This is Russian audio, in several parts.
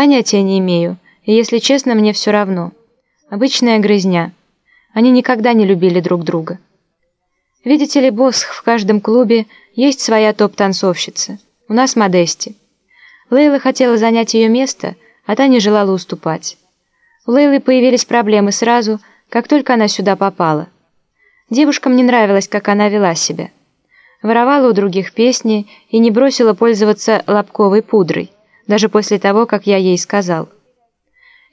Понятия не имею, и, если честно, мне все равно. Обычная грызня. Они никогда не любили друг друга. Видите ли, босс, в каждом клубе есть своя топ-танцовщица. У нас Модести. Лейла хотела занять ее место, а та не желала уступать. У Лейлы появились проблемы сразу, как только она сюда попала. Девушкам не нравилось, как она вела себя. Воровала у других песни и не бросила пользоваться лобковой пудрой, даже после того, как я ей сказал.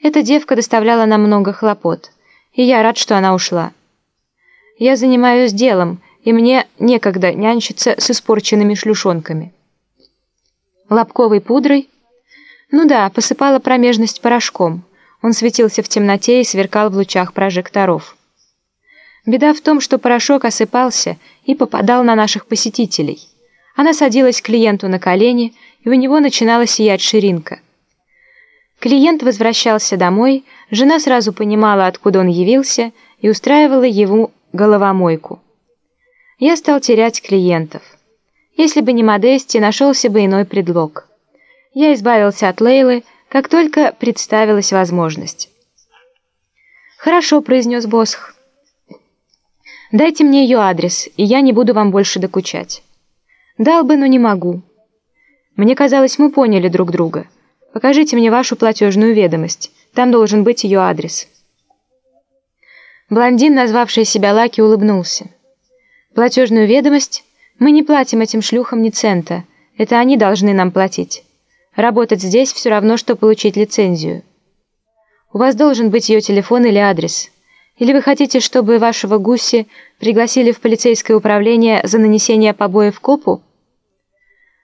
Эта девка доставляла нам много хлопот, и я рад, что она ушла. Я занимаюсь делом, и мне некогда нянчиться с испорченными шлюшонками. Лобковой пудрой? Ну да, посыпала промежность порошком. Он светился в темноте и сверкал в лучах прожекторов. Беда в том, что порошок осыпался и попадал на наших посетителей. Она садилась клиенту на колени, и у него начинала сиять ширинка. Клиент возвращался домой, жена сразу понимала, откуда он явился, и устраивала ему головомойку. Я стал терять клиентов. Если бы не Модести, нашелся бы иной предлог. Я избавился от Лейлы, как только представилась возможность. «Хорошо», — произнес Босх. «Дайте мне ее адрес, и я не буду вам больше докучать». «Дал бы, но не могу». «Мне казалось, мы поняли друг друга. Покажите мне вашу платежную ведомость. Там должен быть ее адрес». Блондин, назвавший себя Лаки, улыбнулся. «Платежную ведомость? Мы не платим этим шлюхам ни цента. Это они должны нам платить. Работать здесь все равно, что получить лицензию. У вас должен быть ее телефон или адрес. Или вы хотите, чтобы вашего гуси пригласили в полицейское управление за нанесение побоев копу?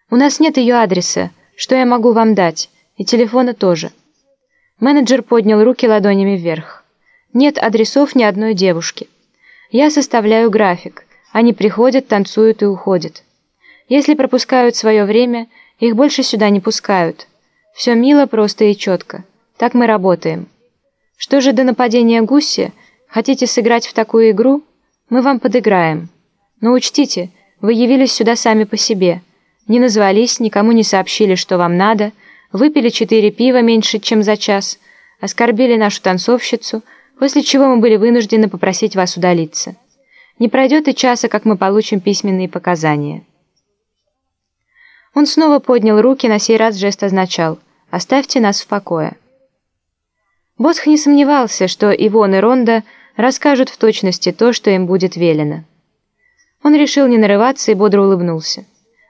У нас нет ее адреса. Что я могу вам дать? И телефона тоже». Менеджер поднял руки ладонями вверх. Нет адресов ни одной девушки. Я составляю график. Они приходят, танцуют и уходят. Если пропускают свое время, их больше сюда не пускают. Все мило, просто и четко. Так мы работаем. Что же до нападения гуси? Хотите сыграть в такую игру? Мы вам подыграем. Но учтите, вы явились сюда сами по себе. Не назвались, никому не сообщили, что вам надо, выпили четыре пива меньше, чем за час, оскорбили нашу танцовщицу – после чего мы были вынуждены попросить вас удалиться. Не пройдет и часа, как мы получим письменные показания». Он снова поднял руки, на сей раз жест означал «Оставьте нас в покое». Босх не сомневался, что Ивон и Ронда расскажут в точности то, что им будет велено. Он решил не нарываться и бодро улыбнулся.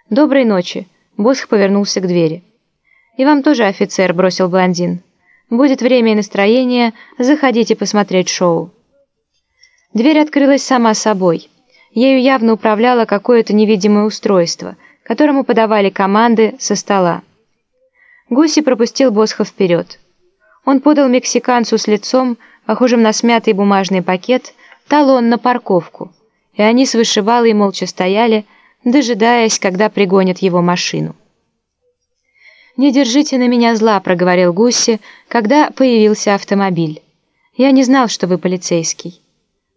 «Доброй ночи», — Босх повернулся к двери. «И вам тоже, офицер», — бросил блондин. Будет время и настроение, заходите посмотреть шоу». Дверь открылась сама собой. Ею явно управляло какое-то невидимое устройство, которому подавали команды со стола. Гуси пропустил Босха вперед. Он подал мексиканцу с лицом, похожим на смятый бумажный пакет, талон на парковку, и они с вышибалой молча стояли, дожидаясь, когда пригонят его машину. «Не держите на меня зла», — проговорил Гусси, когда появился автомобиль. «Я не знал, что вы полицейский».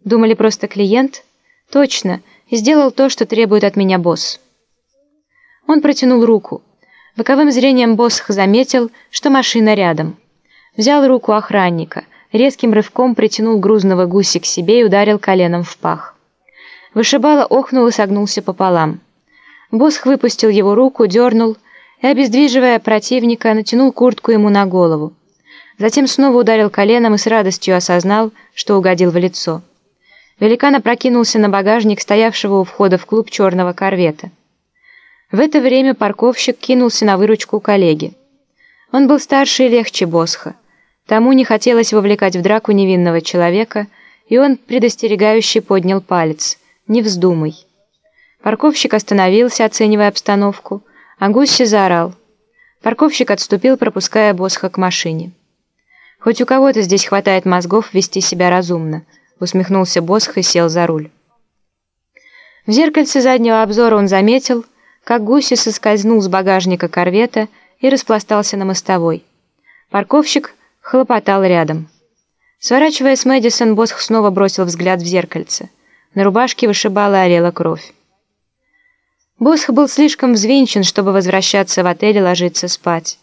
«Думали, просто клиент?» «Точно, сделал то, что требует от меня босс». Он протянул руку. Боковым зрением босс заметил, что машина рядом. Взял руку охранника, резким рывком притянул грузного гуси к себе и ударил коленом в пах. Вышибало охнул и согнулся пополам. Босх выпустил его руку, дернул, и, обездвиживая противника, натянул куртку ему на голову. Затем снова ударил коленом и с радостью осознал, что угодил в лицо. Великан опрокинулся на багажник стоявшего у входа в клуб черного корвета. В это время парковщик кинулся на выручку коллеги. Он был старше и легче Босха. Тому не хотелось вовлекать в драку невинного человека, и он предостерегающе поднял палец. «Не вздумай». Парковщик остановился, оценивая обстановку, а Гусси заорал. Парковщик отступил, пропуская Босха к машине. «Хоть у кого-то здесь хватает мозгов вести себя разумно», усмехнулся Босх и сел за руль. В зеркальце заднего обзора он заметил, как Гусси соскользнул с багажника корвета и распластался на мостовой. Парковщик хлопотал рядом. Сворачивая с Мэдисон, Босх снова бросил взгляд в зеркальце. На рубашке вышибала орела кровь. Босх был слишком взвинчен, чтобы возвращаться в отель и ложиться спать.